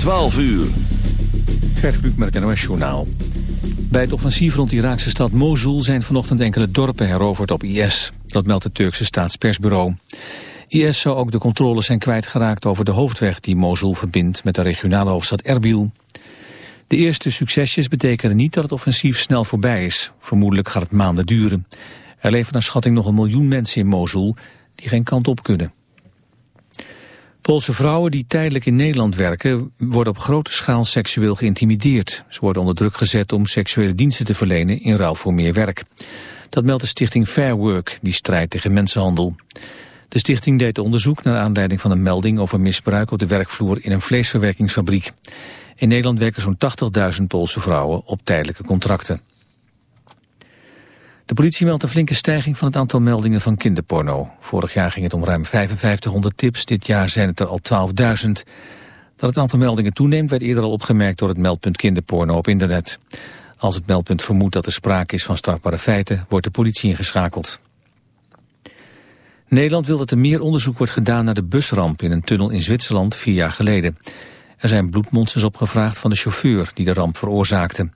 12 uur. Gert Kluk met het NOS Journaal. Bij het offensief rond de Iraakse stad Mosul zijn vanochtend enkele dorpen heroverd op IS. Dat meldt het Turkse staatspersbureau. IS zou ook de controle zijn kwijtgeraakt over de hoofdweg die Mosul verbindt met de regionale hoofdstad Erbil. De eerste succesjes betekenen niet dat het offensief snel voorbij is. Vermoedelijk gaat het maanden duren. Er leven naar schatting nog een miljoen mensen in Mosul die geen kant op kunnen. Poolse vrouwen die tijdelijk in Nederland werken... worden op grote schaal seksueel geïntimideerd. Ze worden onder druk gezet om seksuele diensten te verlenen... in ruil voor meer werk. Dat meldt de stichting Fair Work, die strijdt tegen mensenhandel. De stichting deed onderzoek naar aanleiding van een melding... over misbruik op de werkvloer in een vleesverwerkingsfabriek. In Nederland werken zo'n 80.000 Poolse vrouwen op tijdelijke contracten. De politie meldt een flinke stijging van het aantal meldingen van kinderporno. Vorig jaar ging het om ruim 5500 tips, dit jaar zijn het er al 12.000. Dat het aantal meldingen toeneemt werd eerder al opgemerkt door het meldpunt kinderporno op internet. Als het meldpunt vermoedt dat er sprake is van strafbare feiten, wordt de politie ingeschakeld. Nederland wil dat er meer onderzoek wordt gedaan naar de busramp in een tunnel in Zwitserland vier jaar geleden. Er zijn bloedmonsters opgevraagd van de chauffeur die de ramp veroorzaakte.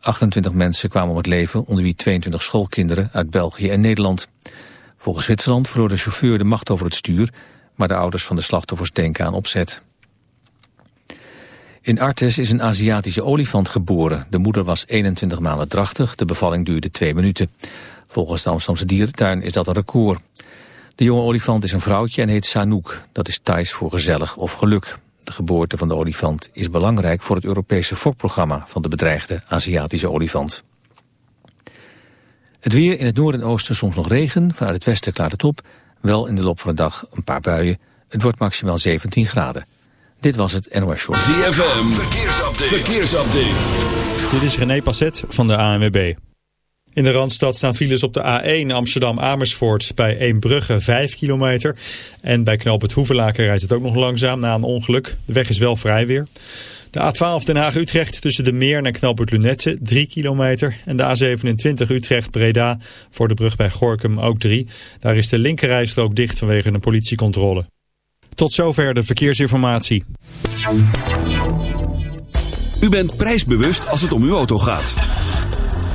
28 mensen kwamen om het leven, onder wie 22 schoolkinderen uit België en Nederland. Volgens Zwitserland verloor de chauffeur de macht over het stuur, maar de ouders van de slachtoffers denken aan opzet. In Artes is een Aziatische olifant geboren. De moeder was 21 maanden drachtig, de bevalling duurde twee minuten. Volgens de Amsterdamse dierentuin is dat een record. De jonge olifant is een vrouwtje en heet Sanook. Dat is Thais voor gezellig of geluk. De geboorte van de olifant is belangrijk voor het Europese fokprogramma van de bedreigde Aziatische olifant. Het weer in het noorden en oosten soms nog regen, vanuit het westen klaart het op. Wel in de loop van de dag een paar buien. Het wordt maximaal 17 graden. Dit was het NOS Show. ZFM, verkeersupdate. verkeersupdate. Dit is René Passet van de ANWB. In de Randstad staan files op de A1 Amsterdam-Amersfoort bij Eembrugge 5 kilometer. En bij Knoop het rijdt het ook nog langzaam na een ongeluk. De weg is wel vrij weer. De A12 Den Haag-Utrecht tussen de Meer en Knoop het Lunette 3 kilometer. En de A27 Utrecht-Breda voor de brug bij Gorkum ook 3. Daar is de linkerrijstrook dicht vanwege een politiecontrole. Tot zover de verkeersinformatie. U bent prijsbewust als het om uw auto gaat.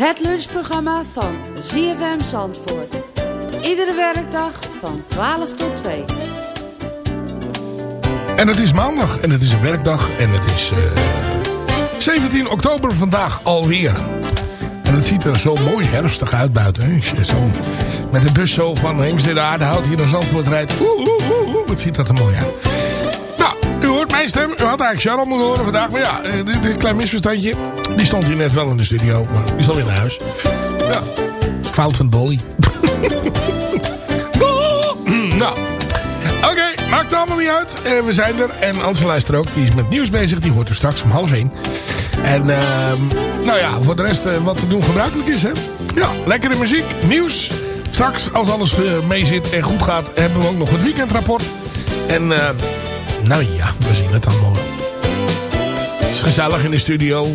Het lunchprogramma van ZFM Zandvoort. Iedere werkdag van 12 tot 2. En het is maandag en het is een werkdag en het is eh, 17 oktober vandaag alweer. En het ziet er zo mooi herfstig uit buiten. Hè? Zo met de bus zo van Heemstede Aardehout hier naar Zandvoort rijdt. Oeh, oeh, oeh, oeh, wat ziet dat er mooi uit. Stem. U had eigenlijk Sharon moeten horen vandaag. Maar ja, eh, dit, klein misverstandje. Die stond hier net wel in de studio. Maar die is al in huis. Ja, fout van Dolly. nou, oké, maakt allemaal niet uit. Eh, we zijn er. En Ansel luistert ook. Die is met nieuws bezig. Die hoort er straks om half één. En ehm, nou ja, voor de rest eh, wat te doen gebruikelijk is. Hè? Ja, lekkere muziek, nieuws. Straks, als alles eh, mee zit en goed gaat, hebben we ook nog het weekendrapport. En eh, nou ja, we zien het allemaal wel. Het is gezellig in de studio.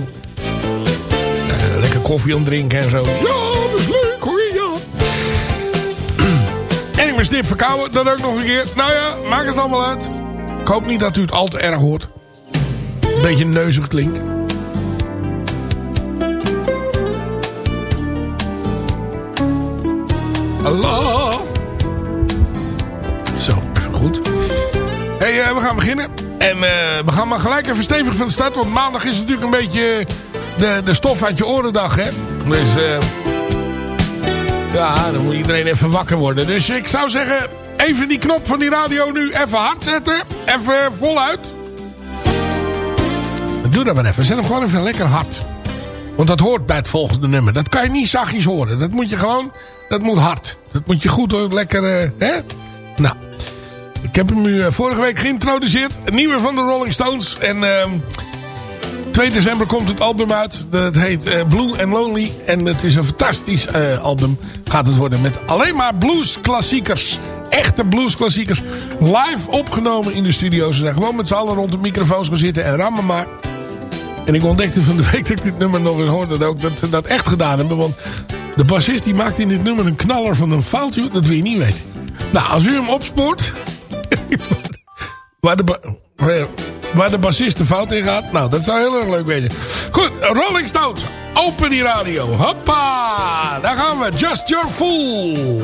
Eh, lekker koffie omdrinken en zo. Ja, dat is leuk hoor, ja. En ik ben snip verkouden, dat ook nog een keer. Nou ja, maakt het allemaal uit. Ik hoop niet dat u het al te erg hoort. Een beetje neuzig klinkt. Allah. Hey, eh, we gaan beginnen. En eh, we gaan maar gelijk even stevig van de start. Want maandag is natuurlijk een beetje de, de stof uit je orendag, hè. Dus, eh ja, dan moet iedereen even wakker worden. Dus ik zou zeggen, even die knop van die radio nu even hard zetten. Even voluit. Doe dat maar even. Zet hem gewoon even lekker hard. Want dat hoort bij het volgende nummer. Dat kan je niet zachtjes horen. Dat moet je gewoon... Dat moet hard. Dat moet je goed hoor, lekker... eh, hè? Nou. Ik heb hem u eh, vorige week geïntroduceerd. Een nieuwe van de Rolling Stones. En... ehm 2 december komt het album uit. Dat heet eh, Blue and Lonely. En het is een fantastisch eh, album. Gaat het worden met alleen maar bluesklassiekers. Echte bluesklassiekers. Live opgenomen in de studio. Ze zijn gewoon met z'n allen rond de microfoons gaan zitten en rammen maar. En ik ontdekte van de week dat ik dit nummer nog eens hoorde. Dat ook dat ze dat echt gedaan hebben. Want de bassist die maakt in dit nummer een knaller van een foutje. Dat wil je niet weten. Nou, als u hem opspoort. waar, de waar- de bassist de fout in gaat. Nou, dat zou heel erg leuk wezen. Goed, Rolling Stones. Open die radio. Hoppa. Daar gaan we. Just Your Fool.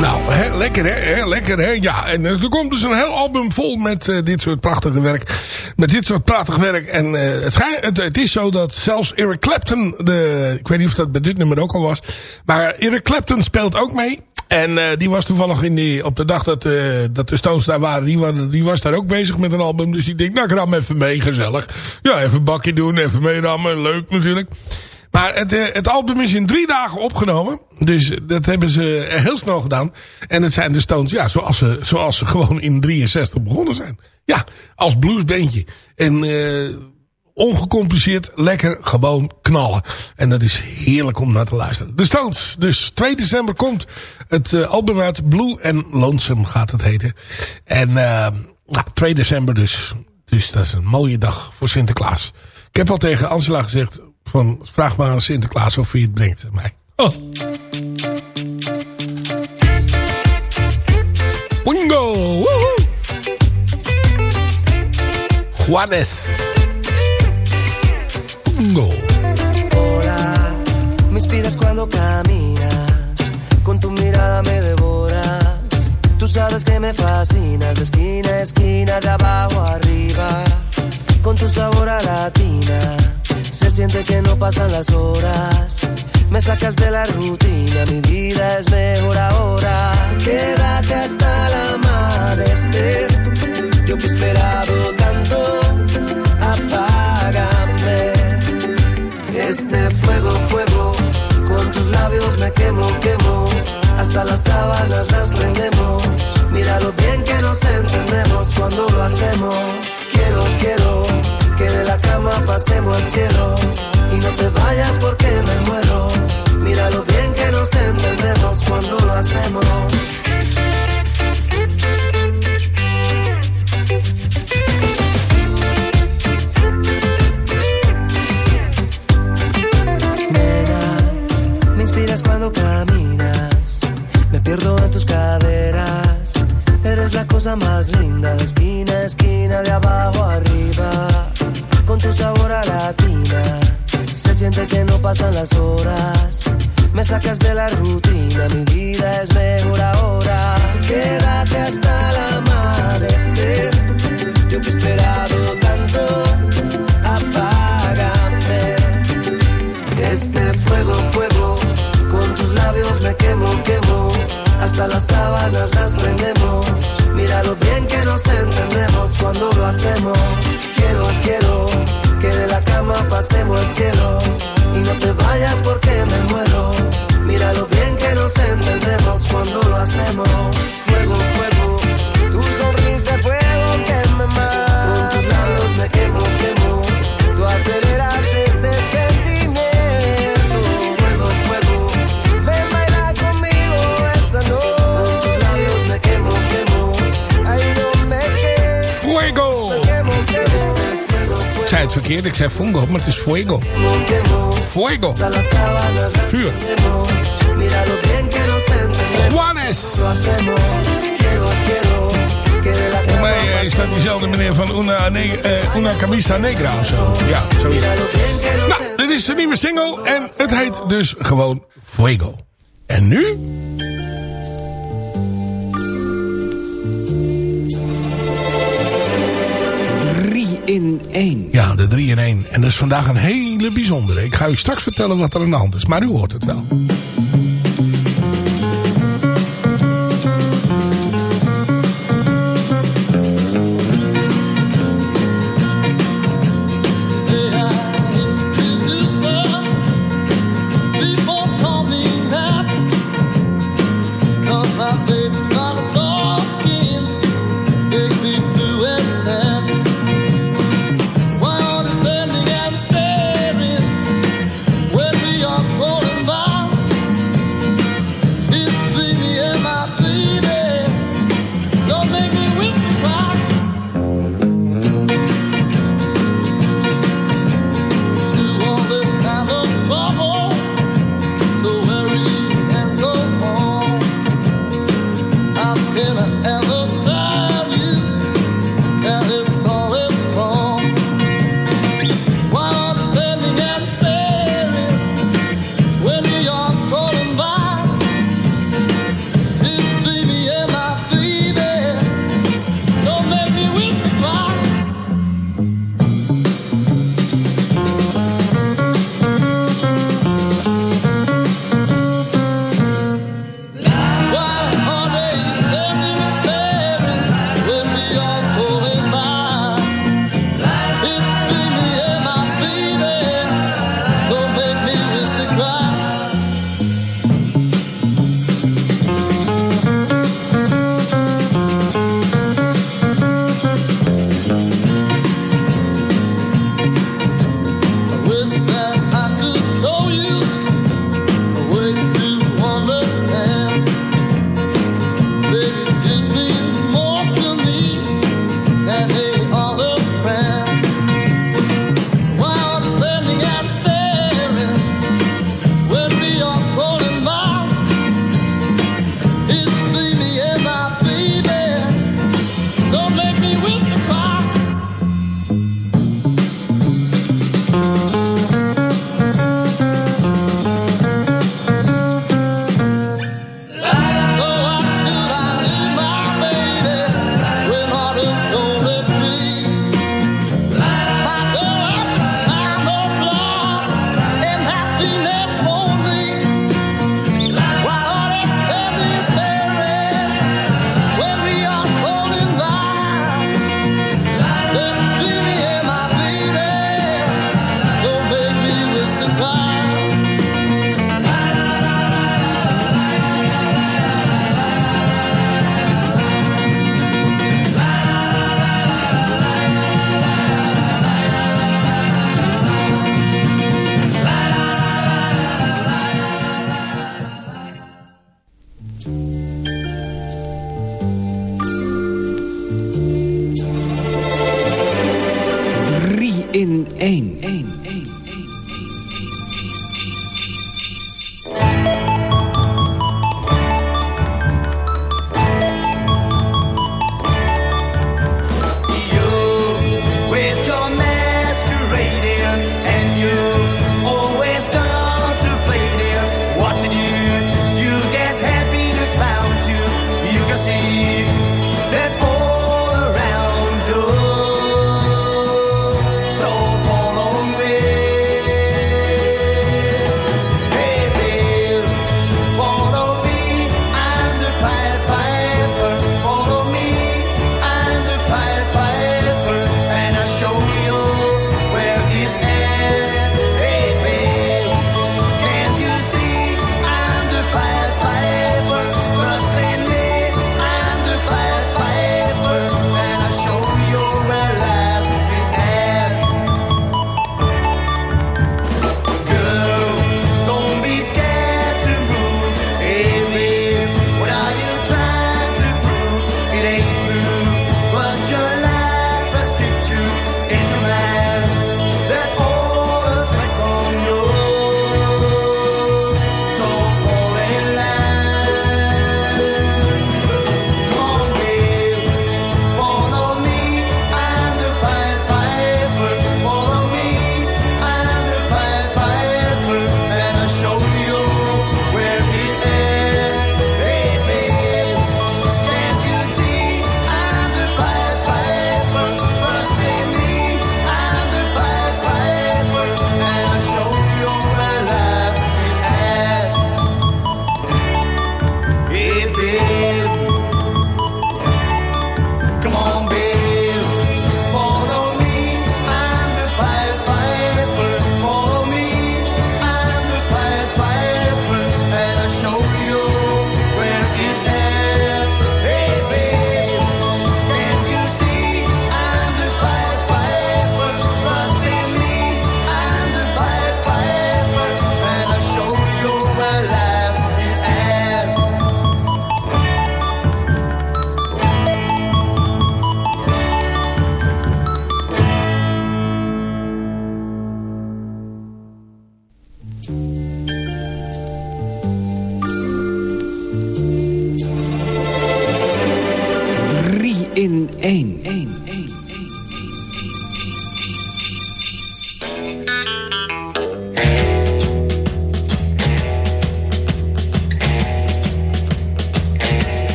Nou, hè, lekker hè, hè, lekker hè. Ja, en eh, er komt dus een heel album vol met eh, dit soort prachtige werk. Met dit soort prachtig werk. En eh, het, het, is zo dat zelfs Eric Clapton, de, ik weet niet of dat bij dit nummer ook al was. Maar Eric Clapton speelt ook mee. En die was toevallig in die, op de dag dat, dat de Stones daar waren, die, wa- die was daar ook bezig met een album. Dus die denkt, nou ik ram even mee, gezellig. Ja, even een bakje doen, even meerammen, leuk natuurlijk. Maar eh, het album is in drie dagen opgenomen. Dus dat hebben ze heel snel gedaan. En het zijn de Stones, ja, zoals ze, zoals ze gewoon in 63 begonnen zijn. Ja, als bluesbandje. En eh ongecompliceerd, lekker, gewoon knallen. En dat is heerlijk om naar te luisteren. De Stones, dus 2 december komt het eh, album uit. Blue and Lonesome gaat het heten. En nou, 2 december dus. Dus dat is een mooie dag voor Sinterklaas. Ik heb al tegen Angela gezegd... Van, vraag maar aan Sinterklaas of hij het brengt mij. Oh. Wingo! woehoe. Juanes. Wingo. Hola, me inspiras cuando caminas, con tu mirada me devoras. Tú sabes que me fascinas, de esquina a esquina, de abajo arriba, con tu sabor a latina. Se siente que no pasan las horas, me sacas de la rutina, mi vida es mejor ahora. Quédate hasta el amanecer, yo que he esperado tanto, apágame. Este fuego, fuego, con tus labios me quemo, quemo. Hasta las sábanas las prendemos. Mira lo bien que nos entendemos cuando lo hacemos. Quiero, quiero que de la cama pasemos al cielo. Zei fungo, maar het is fuego. Fuego. Vuur. Juanes. Voor mij eh, is dat diezelfde meneer van Una, ne eh, Una Camisa Negra of zo. Ja, zoiets. Nos Nou, dit is de nieuwe single en het heet dus gewoon Fuego. En nu? Drie in één. Ja, 3 in 1. En dat is vandaag een hele bijzondere. Ik ga u straks vertellen wat er aan de hand is, maar u hoort het wel.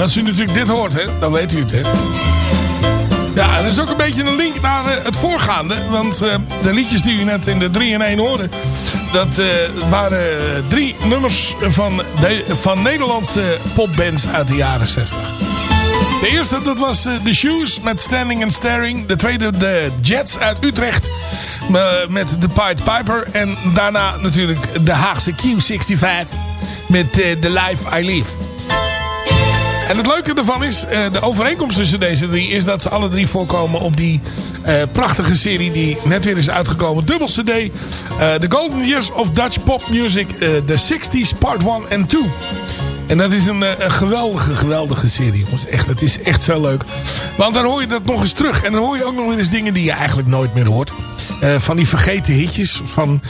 En als u natuurlijk dit hoort, hè, dan weet u het, hè. Ja, er is ook een beetje een link naar eh, het voorgaande. Want eh, de liedjes die u net in de 3 in 1 hoorde... dat eh, waren drie nummers van, van Nederlandse popbands uit de jaren 60. De eerste, dat was The Shoes met Standing and Staring. De tweede, de Jets uit Utrecht met The Pied Piper. En daarna natuurlijk de Haagse Q65 met The Life I Live. En het leuke ervan is, eh, de overeenkomst tussen deze drie... is dat ze alle drie voorkomen op die eh, prachtige serie... die net weer is uitgekomen, dubbel cd. eh, The Golden Years of Dutch Pop Music, eh, The 60s Part 1 en 2. En dat is een, geweldige, geweldige serie, jongens. Echt, het is echt zo leuk. Want dan hoor je dat nog eens terug. En dan hoor je ook nog eens dingen die je eigenlijk nooit meer hoort. Van die vergeten hitjes van,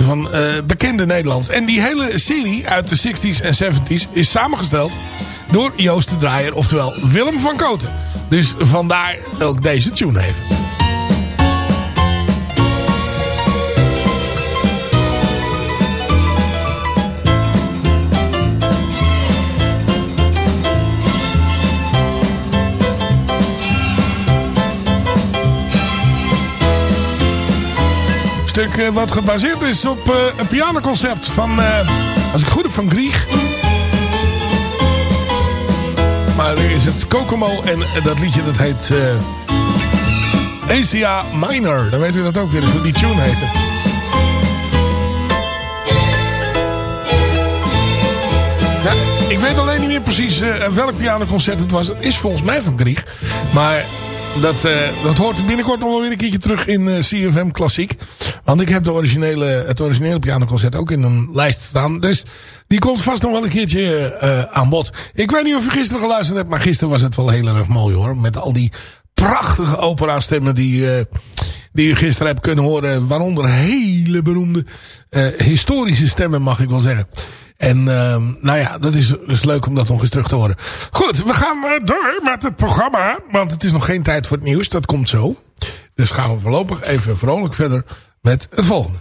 van bekende Nederlands. En die hele serie uit de 60s en 70s is samengesteld door Joost de Draaier, oftewel Willem van Koten. Dus vandaar ook deze tune even. Stuk eh, wat gebaseerd is op eh, een pianoconcept van, eh, als ik goed heb, van Grieg. Maar nu is het Kokomo en dat liedje dat heet eh Asia Minor. Dan weet u dat ook weer eens hoe die tune heette. Ik weet alleen niet meer precies eh, welk pianoconcert het was. Het is volgens mij van Grieg. Maar dat, eh, dat hoort binnenkort nog wel weer een keertje terug in eh, CFM Klassiek. Want ik heb de originele, het originele pianoconcert ook in een lijst staan. Dus die komt vast nog wel een keertje eh, aan bod. Ik weet niet of u gisteren geluisterd hebt, maar gisteren was het wel heel erg mooi hoor. Met al die prachtige opera-stemmen die, die u gisteren hebt kunnen horen. Waaronder hele beroemde eh, historische stemmen mag ik wel zeggen. En ehm, nou ja, dat is, is leuk om dat nog eens terug te horen. Goed, we gaan door met het programma. Want het is nog geen tijd voor het nieuws. Dat komt zo. Dus gaan we voorlopig even vrolijk verder met het volgende.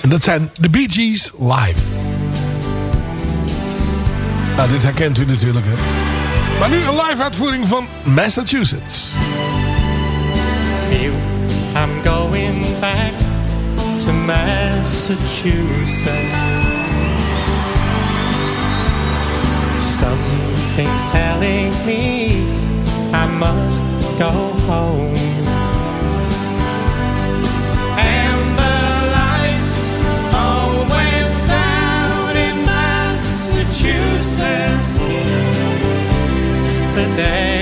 En dat zijn de Bee Gees live. Nou, dit herkent u natuurlijk, hè. Maar nu een live uitvoering van Massachusetts. I'm going back to Massachusetts. Something's telling me I must go home. And the lights all went down in Massachusetts the day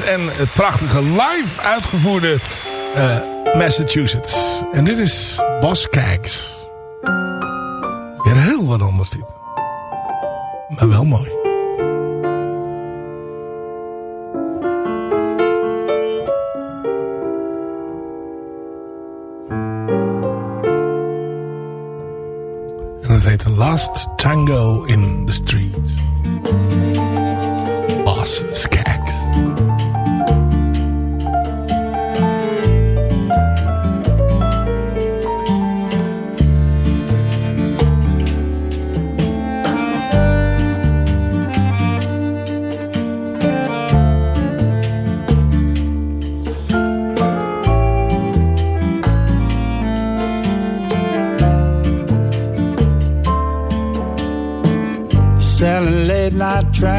En het prachtige live uitgevoerde eh, Massachusetts. En dit is Boss Cags.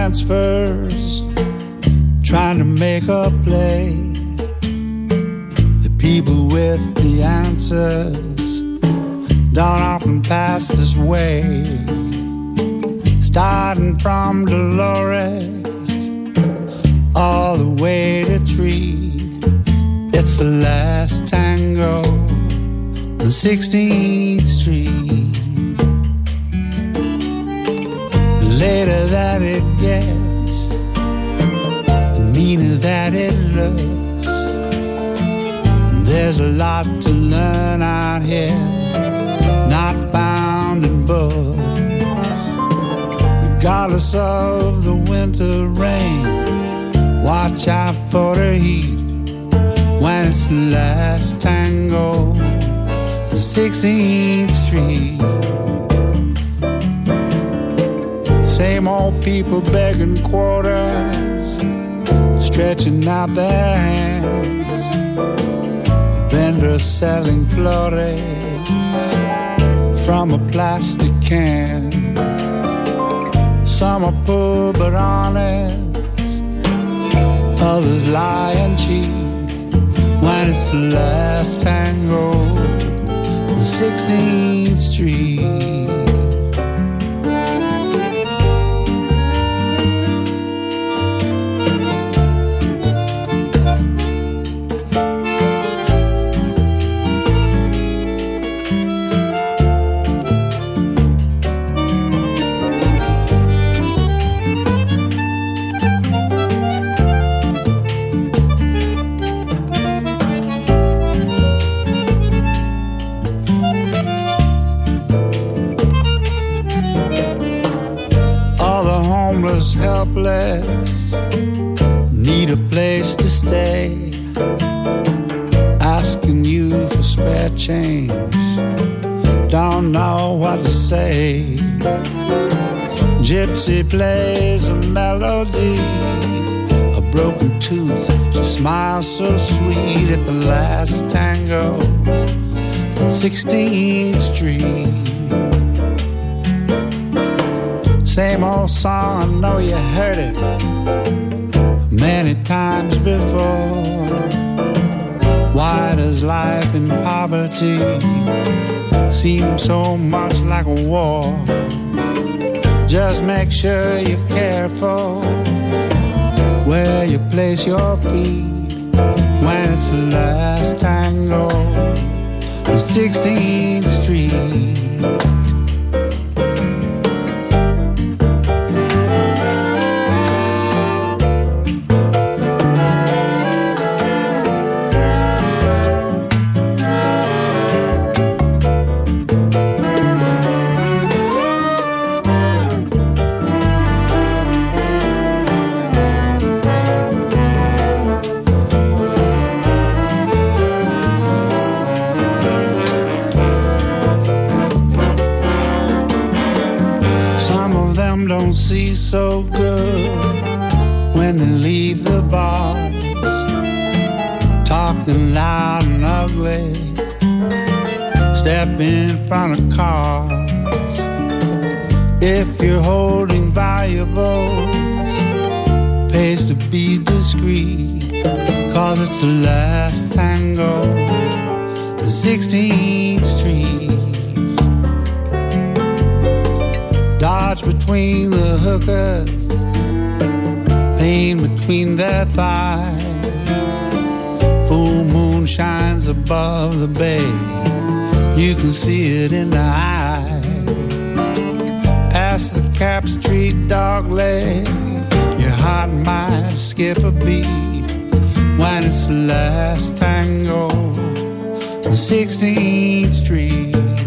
transfers, trying to make a play. The people with the answers don't often pass this way. Starting from Dolores all the way to Tree, it's the last tango. 16 to out here, not found in books. Regardless of the winter rain, watch out for the heat when it's the last tango, the 16th Street. Same old people begging quarters, stretching out their hands. Vendors selling flores from a plastic can. Some are poor but honest, others lie and cheat. When it's the last tango, on 16th Street. Last tango on 16th Street. Same old song, I know you heard it many times before. Why does life in poverty seem so much like a war? Just make sure you're careful where you place your feet when it's the last tango, on 16th Street. Some don't see so good when they leave the bar. talking loud and ugly. Step in front of cars. If you're holding valuables, pays to be discreet. Cause it's the last tango, the 16th Street. Dodge between the hookers, pain between their thighs. Full moon shines above the bay. You can see it in the eyes. Past the Cap Street dog leg, your heart might skip a beat when it's the last tango, the 16th Street.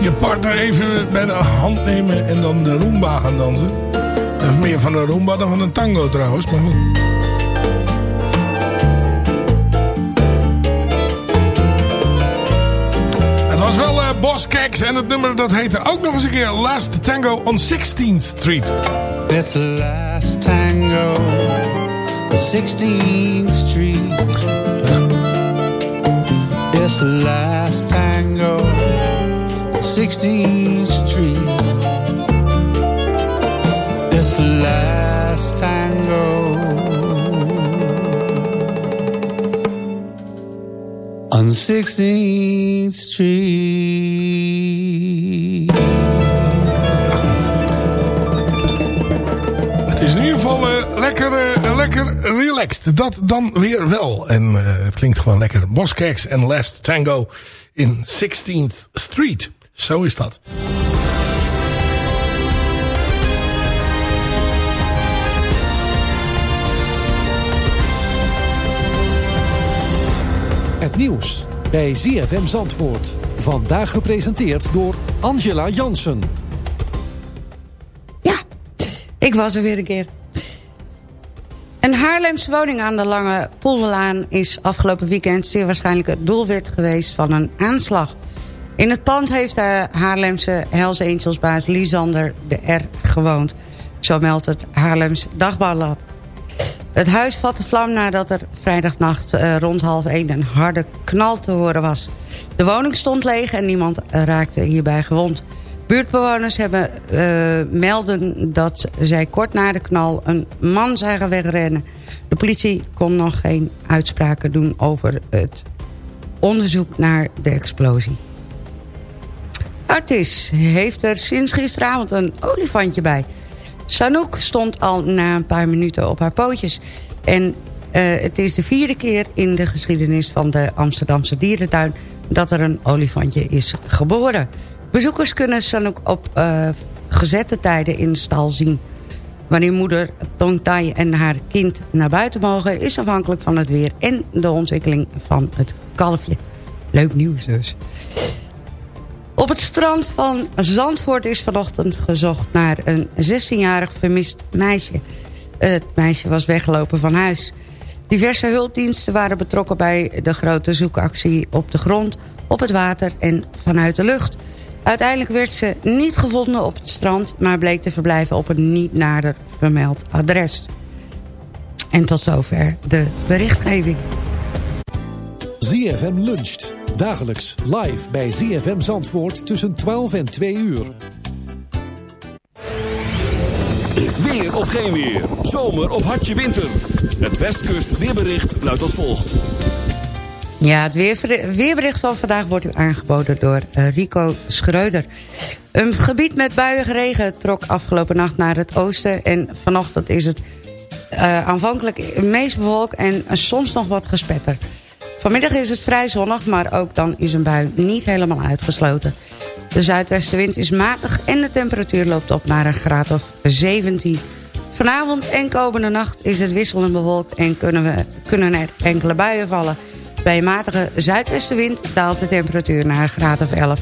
Je partner even bij de hand nemen en dan de Roomba gaan dansen. Dat is meer van een Roomba dan van een tango trouwens, maar goed. Het was wel Boss Keks en het nummer dat heette ook nog eens een keer Last Tango on 16th Street. The last tango, the 16th Street. The last tango, 16th Street. It's the last tango on 16th Street. Het is in ieder geval eh, lekker, eh, lekker relaxed. Dat dan weer wel. En eh, het klinkt gewoon lekker. Boskeks en Last Tango in 16th Street. Zo is dat. Het nieuws bij ZFM Zandvoort. Vandaag gepresenteerd door Angela Jansen. Ik was er weer een keer. Een Haarlemse woning aan de Lange Polderlaan is afgelopen weekend zeer waarschijnlijk het doelwit geweest van een aanslag. In het pand heeft de Haarlemse Hells Angels Lisander de R gewoond. Zo meldt het Haarlems Dagblad. Het huis vatte vlam nadat er vrijdagnacht eh, rond half één een harde knal te horen was. De woning stond leeg en niemand raakte hierbij gewond. Buurtbewoners hebben, eh, melden dat zij kort na de knal een man zagen wegrennen. De politie kon nog geen uitspraken doen over het onderzoek naar de explosie. Artis heeft er sinds gisteravond een olifantje bij. Sanouk stond al na een paar minuten op haar pootjes. En eh, het is de vierde keer in de geschiedenis van de Amsterdamse dierentuin... dat er een olifantje is geboren. Bezoekers kunnen Sanouk op eh, gezette tijden in stal zien. Wanneer moeder Tongtai en haar kind naar buiten mogen... is afhankelijk van het weer en de ontwikkeling van het kalfje. Leuk nieuws dus. Op het strand van Zandvoort is vanochtend gezocht naar een 16-jarig vermist meisje. Het meisje was weggelopen van huis. Diverse hulpdiensten waren betrokken bij de grote zoekactie op de grond, op het water en vanuit de lucht. Uiteindelijk werd ze niet gevonden op het strand, maar bleek te verblijven op een niet nader vermeld adres. En tot zover de berichtgeving. ZFM luncht. Dagelijks live bij ZFM Zandvoort tussen 12 en 2 uur. Weer of geen weer. Zomer of hartje winter. Het Westkust weerbericht luidt als volgt. Ja, het weerbericht van vandaag wordt u aangeboden door eh, Rico Schreuder. Een gebied met buiige regen trok afgelopen nacht naar het oosten... en vanochtend is het eh, aanvankelijk meest bewolkt en soms nog wat gespetter. Vanmiddag is het vrij zonnig, maar ook dan is een bui niet helemaal uitgesloten. De zuidwestenwind is matig en de temperatuur loopt op naar een graad of 17. Vanavond en komende nacht is het wisselend bewolkt en kunnen, we, kunnen er enkele buien vallen. Bij een matige zuidwestenwind daalt de temperatuur naar een graad of 11.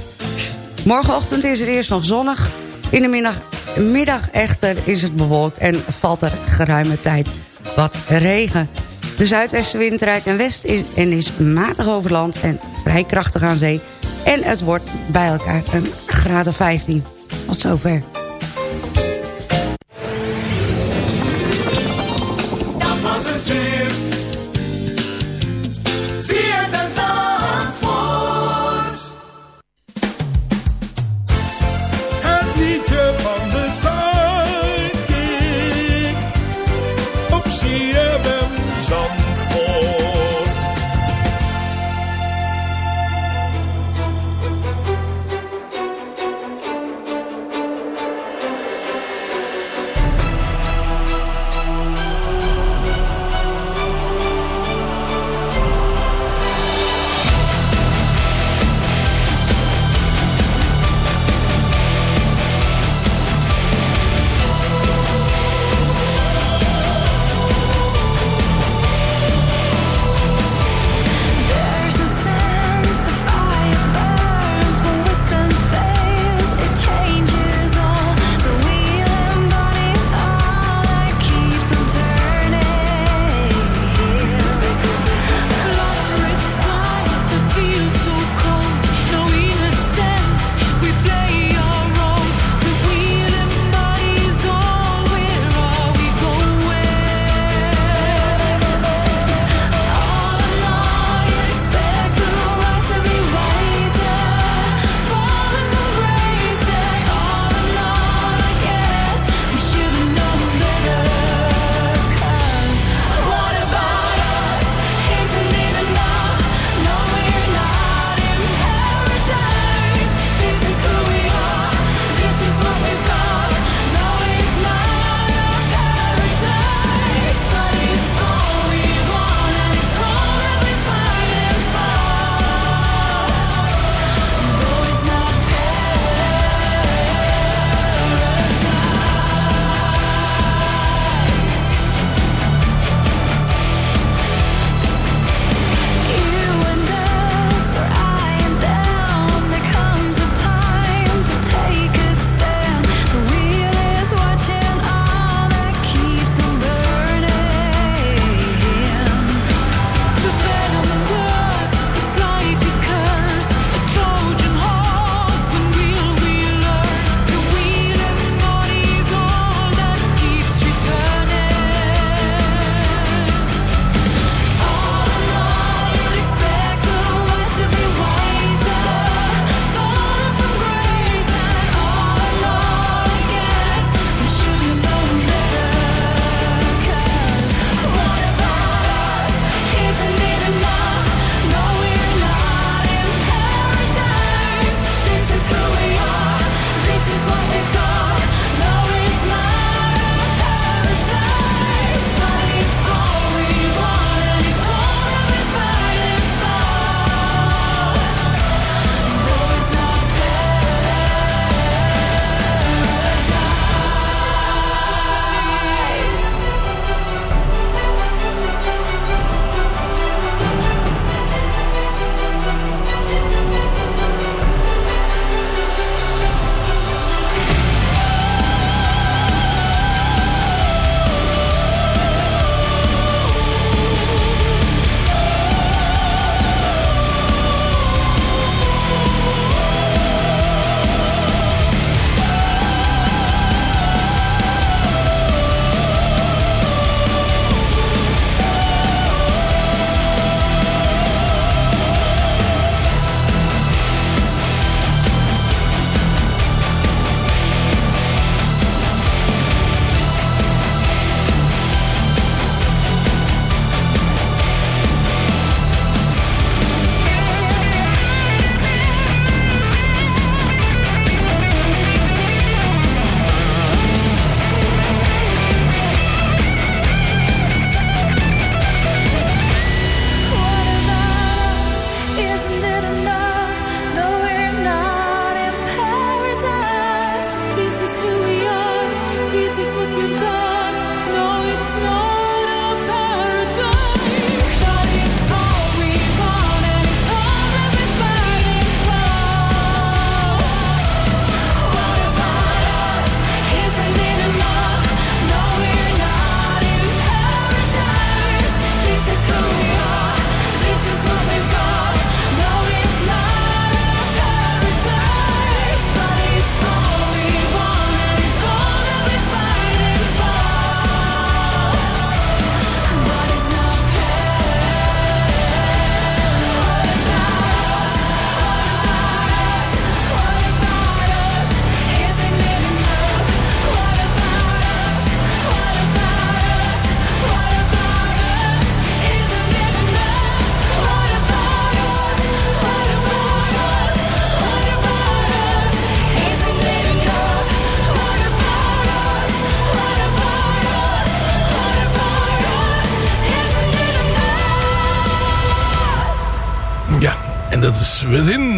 Morgenochtend is het eerst nog zonnig. In de middag, middag echter is het bewolkt en valt er geruime tijd wat regen. De zuidwestenwind rijdt naar west is- en is matig over land en vrij krachtig aan zee. En het wordt bij elkaar een graad of 15. Tot zover.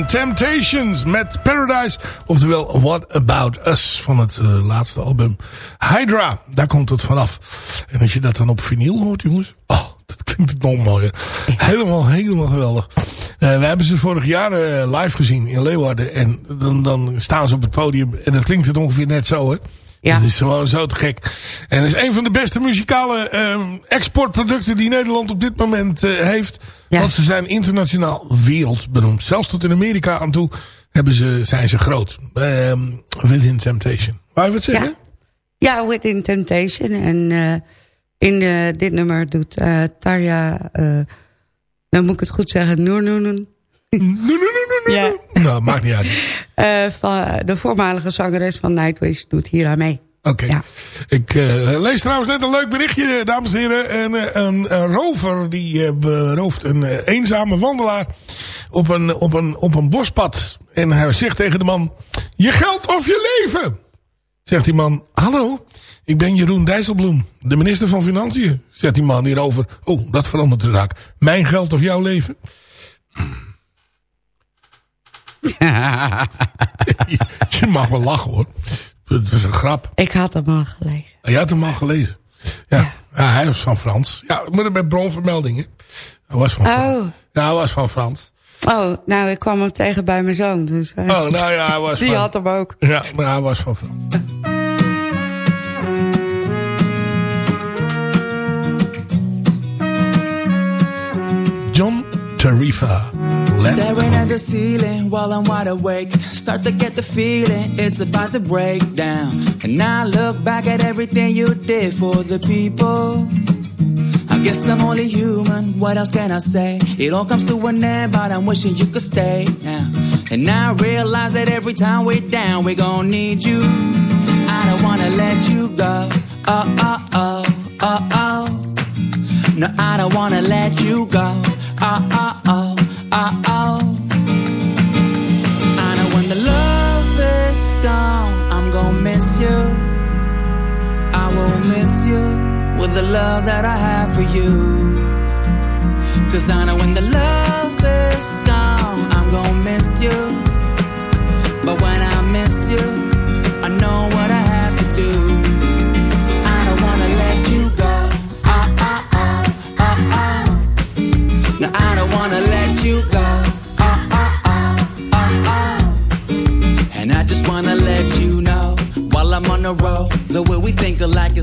Temptations met Paradise. Oftewel What About Us van het eh, laatste album Hydra. Daar komt het vanaf. En als je dat dan op vinyl hoort jongens. Oh, dat klinkt het nog mooier. Helemaal, helemaal geweldig. Eh, we hebben ze vorig jaar eh, live gezien in Leeuwarden. En dan, dan staan ze op het podium. En dat klinkt het ongeveer net zo hè. Ja. Dat is gewoon zo te gek. En het is een van de beste muzikale ehm, exportproducten die Nederland op dit moment eh, heeft. Want ze zijn internationaal wereldberoemd. Zelfs tot in Amerika aan toe hebben ze, zijn ze groot. Ehm Within Temptation. Wou je wat zeggen? Ja, Within Temptation. En eh, in eh, dit nummer doet Tarja... dan moet ik het goed zeggen. Noor Noor Noor. Ja. Nou, maakt niet uit. Eh, van, de voormalige zangeres van Nightwish doet hier aan mee. Oké. Ik eh, lees trouwens net een leuk berichtje, dames en heren. Een, eh, een, een rover die eh, berooft een eenzame wandelaar op een, op, een, op een bospad. En hij zegt tegen de man, je geld of je leven. Zegt die man, hallo, ik ben Jeroen Dijsselbloem, de minister van Financiën. Zegt die man hierover, oh, dat verandert de zaak. Mijn geld of jouw leven? je mag wel lachen hoor. Het is een grap. Ik had hem al gelezen. Je had hem al gelezen. Ja, ja. hij was van Frans. Ja, ik moet het met bronvermeldingen. Hij was van Frans. Oh. Ja, hij was van Frans. Oh, nou, ik kwam hem tegen bij mijn zoon. Dus, eh, Oh, nou ja, hij was Die van... had hem ook. Ja, maar hij was van Frans. John Tarifa. Staring at the ceiling while I'm wide awake. Start to get the feeling it's about to break down. And I look back at everything you did for the people. I guess I'm only human, what else can I say? It all comes to an end, but I'm wishing you could stay now. And I realize that every time we're down, we're gonna need you. I don't wanna let you go. Oh, oh, oh, oh, oh. No, I don't wanna let you go. Oh, oh, oh, I know when the love is gone, I'm gonna miss you. I will miss you with the love that I have for you. Cause I know when the love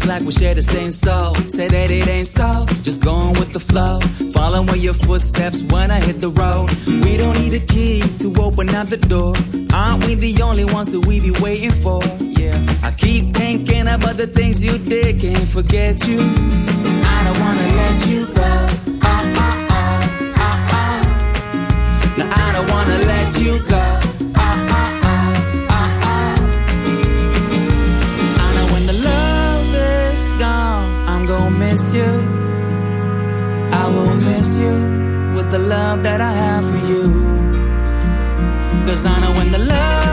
like we share the same soul. Say that it ain't so, just going with the flow. Following your footsteps when I hit the road. We don't need a key to open up the door. Aren't we the only ones that we be waiting for? Yeah, I keep thinking about the things you did, can't forget you. I don't wanna let you go. Oh, oh, oh, oh, oh. No, I don't wanna let you go. You with the love that I have for you. Cause I know when the love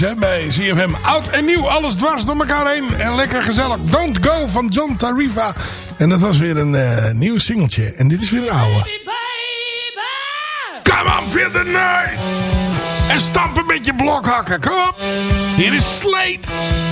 hè, bij CFM. Oud en nieuw, alles dwars door elkaar heen. En lekker gezellig. Don't Go van John Tarifa. En dat was weer een eh, nieuw singeltje. En dit is weer een oude. Come on, feel the noise. En stamp een beetje blokhakken. Kom op. Hier is Slate.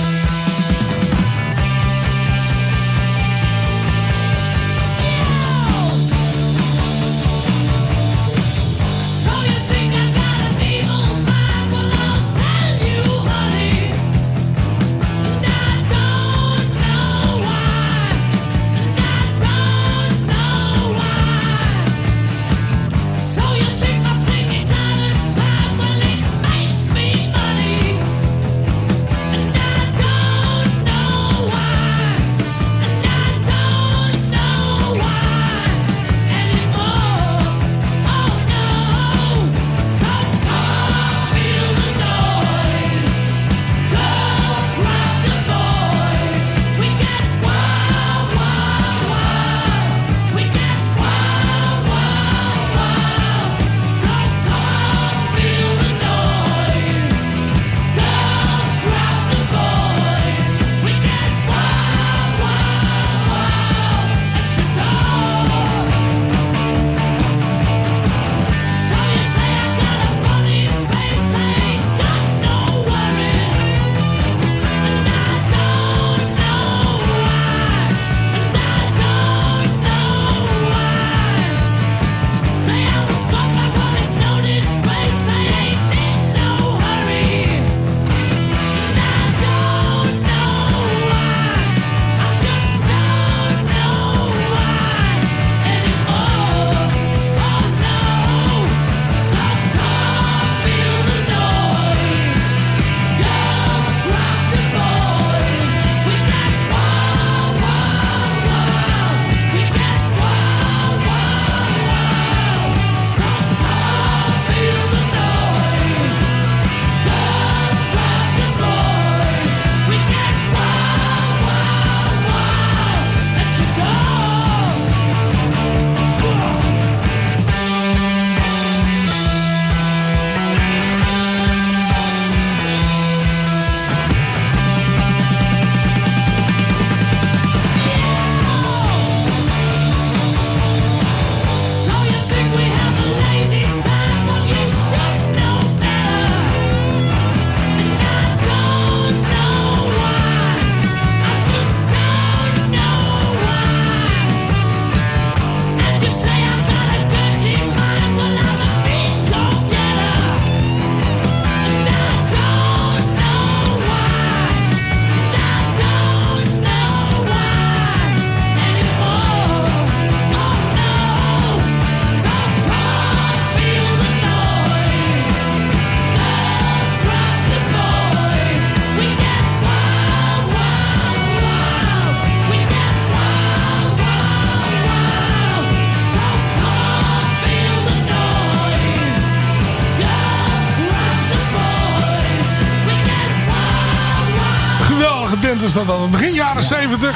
Dat al. Begin jaren 70.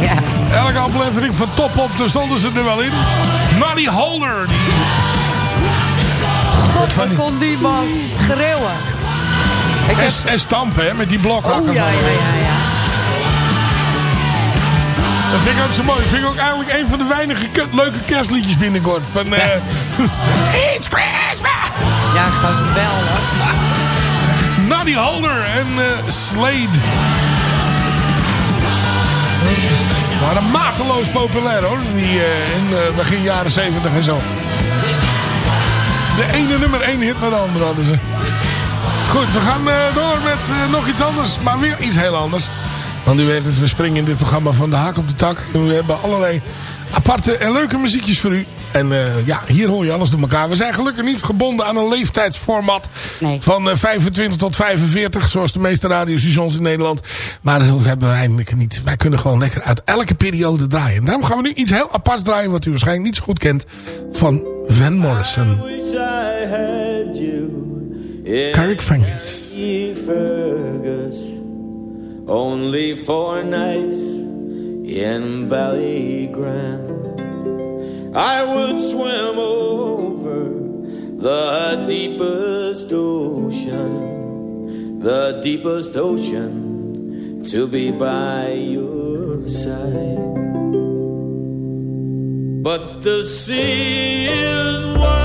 Ja. Elke aflevering van Top Op, daar stonden ze er wel in. Noddy Holder. Die... God, wat kon die man schreeuwen. Ik heb... En, en stampen, hè, met die blokhakken. Oh, ja, ja, ja, ja. Dat vind ik ook zo mooi. Dat vind ik ook eigenlijk een van de weinige ke- leuke kerstliedjes binnenkort. Van, eh It's Christmas! Ja, geweldig. Noddy Holder en eh, Slade. waren mateloos populair hoor. Die, eh, in eh, begin jaren 70 en zo. De ene nummer één hit naar de andere hadden ze. Goed, we gaan door met nog iets anders. Maar weer iets heel anders. Want u weet het, we springen in dit programma van de haak op de tak. En we hebben allerlei aparte en leuke muziekjes voor u. En eh, ja, hier hoor je alles door elkaar. We zijn gelukkig niet gebonden aan een leeftijdsformat van eh, 25 tot 45. Zoals de meeste radiostations in Nederland. Maar dat hebben we eigenlijk niet. Wij kunnen gewoon lekker uit elke periode draaien. En daarom gaan we nu iets heel aparts draaien. Wat u waarschijnlijk niet zo goed kent. Van Van Morrison. wish I had you in Carrick Fergus. Fergus. Only four nights in Ballygrand. I would swim over the deepest ocean, the deepest ocean, to be by your side. But the sea is wide.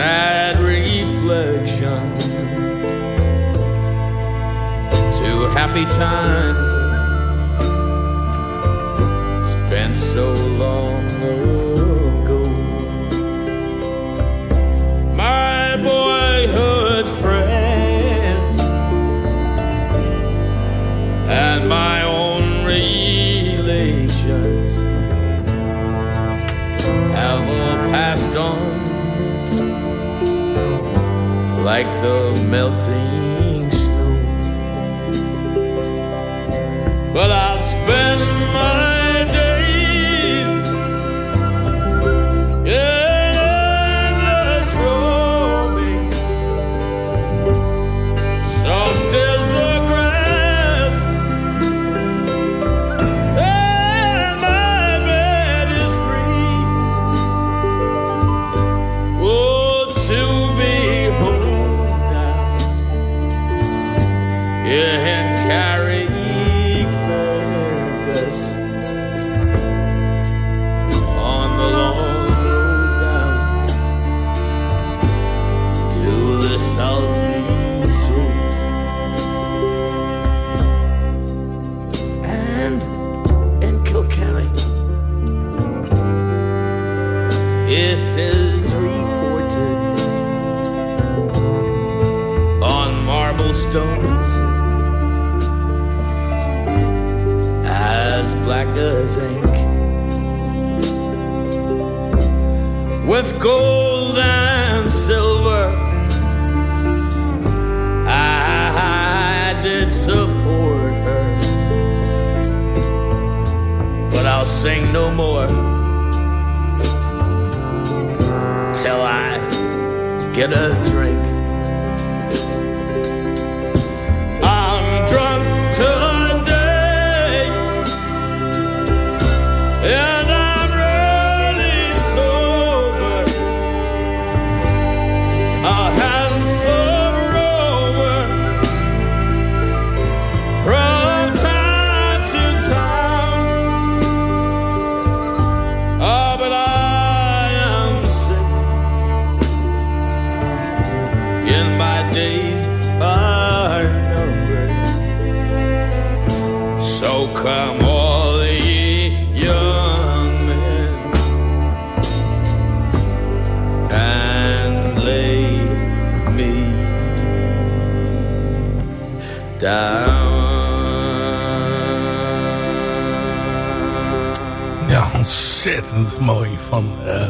Sad reflection to happy times spent so long ago. My boyhood friends and my like the melting snow. But I'll ontzettend mooi van eh,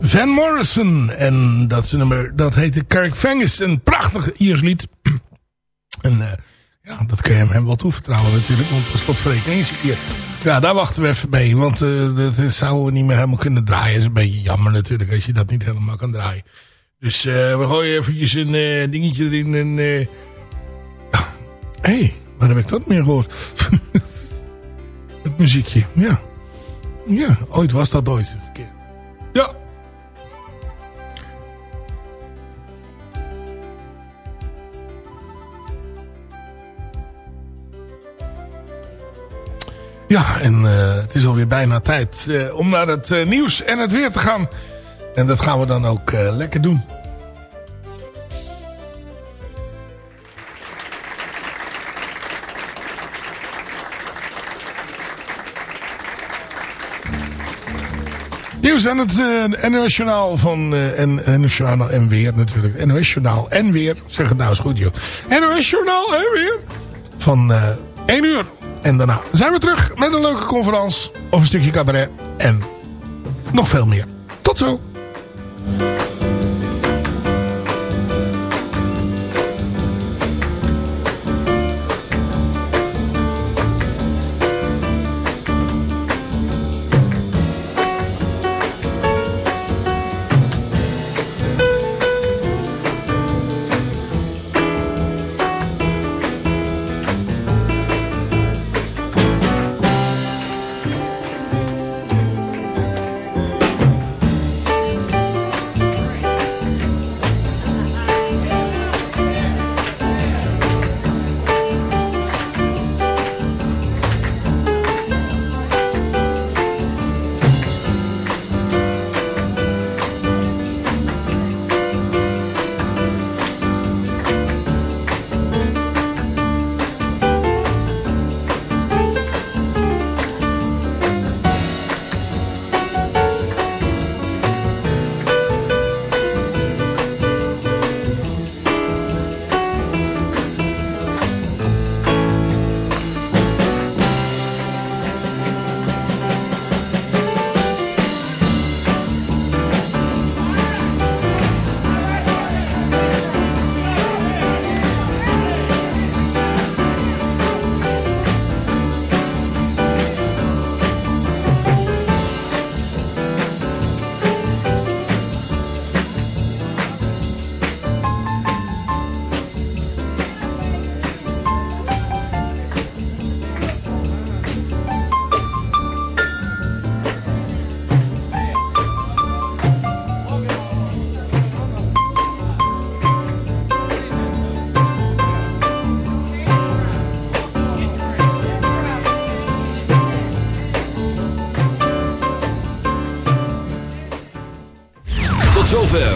Van Morrison. En dat is een nummer, dat heette Kirk Vengus. Een prachtig Iers lied. en eh, ja, dat kun je hem, wel toevertrouwen natuurlijk. Want per slotverrekening is hier. Ja, daar wachten we even mee. Want eh dat zouden we niet meer helemaal kunnen draaien. Dat is een beetje jammer natuurlijk als je dat niet helemaal kan draaien. Dus we gooien eventjes een dingetje erin. En, ja. Hé, hey, waar heb ik dat meer gehoord? Het muziekje, ja. Ja, ooit was dat ooit eens een keer. Ja. Ja, en eh, het is alweer bijna tijd eh, om naar het eh, nieuws en het weer te gaan. En dat gaan we dan ook lekker doen. Nieuws aan het uh, NOS Journaal van uh, en, en weer natuurlijk. NOS Journaal en weer. Zeg het nou eens goed joh. NOS Journaal en weer. Van uh, 1 uur. En daarna zijn we terug met een leuke conferentie. Of een stukje cabaret. En nog veel meer. Tot zo.